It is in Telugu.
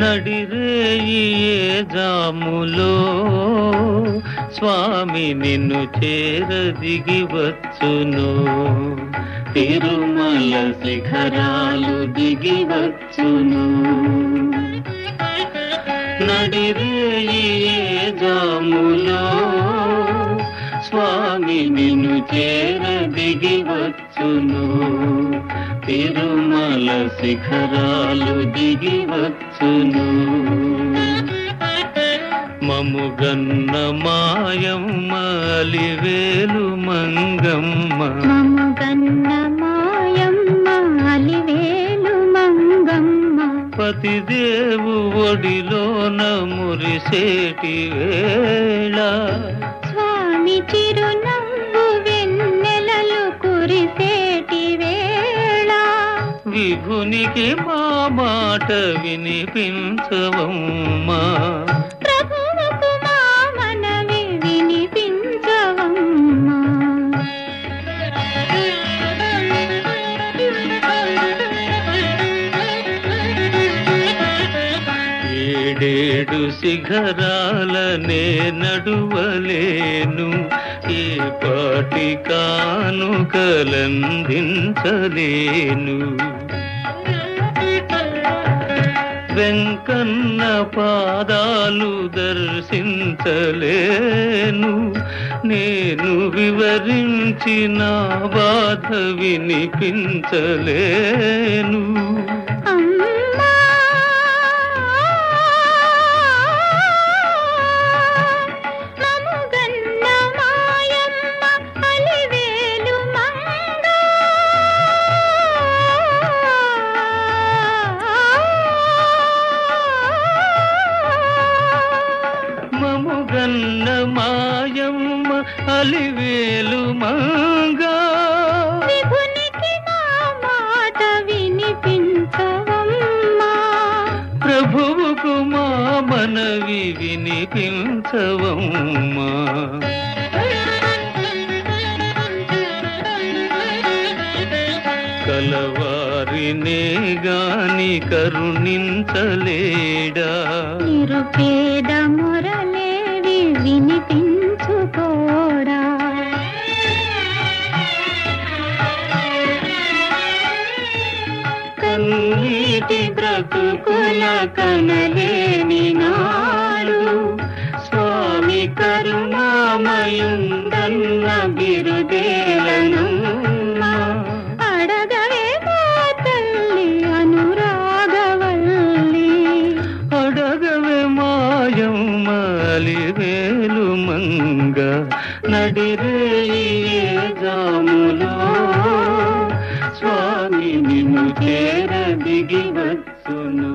నడిరేయే జాములో స్వామి నిన్ను చేర వచ్చును తిరుమల శిఖరాలు దిగి వచ్చును నడిరేయి జాములో స్వామి నిన్ను చేర వచ్చును శిఖరాలు దిగి వచ్చును మముగన్న మాయమ్మ అలివేలు మంగమ్మ. మముగన్న మాయమ్మ అలివేలు మంగమ్మ. పతిదేవు ఒడిలోన మురిసేటి వేళ. స్వామి చిరునవ్వు విభునికి మా మాట వినిపించవమ్మా. ఏడేడు శిఖరాలనే నడువలేను ఏ పాటి కానుకలందించలేను. వెంకన్న పాదాలు దర్శించలేను. నేను వివరించిన బాధ వినిపించలేను. మంగా. విభునికి నా మాట వినిపించవమ్మా. ప్రభువుకు మా మనవి వినిపించవమ్మా. కలవారినే గాని కరుణించలేడా? నిరుపేద మురళేవి వినిపించుకోడా కన్నీటి బ్రతుకుల కనలేని నాడు స్వామి కరుణామయుందన్న బిరుదేలనమ్మా అడగవే మా తల్లి అనురాగవల్లి. అడగవే మాయమ్మలి వేలు మంగ. నడిరేయి ఏ జాములో. చేర దిగి వచ్చును.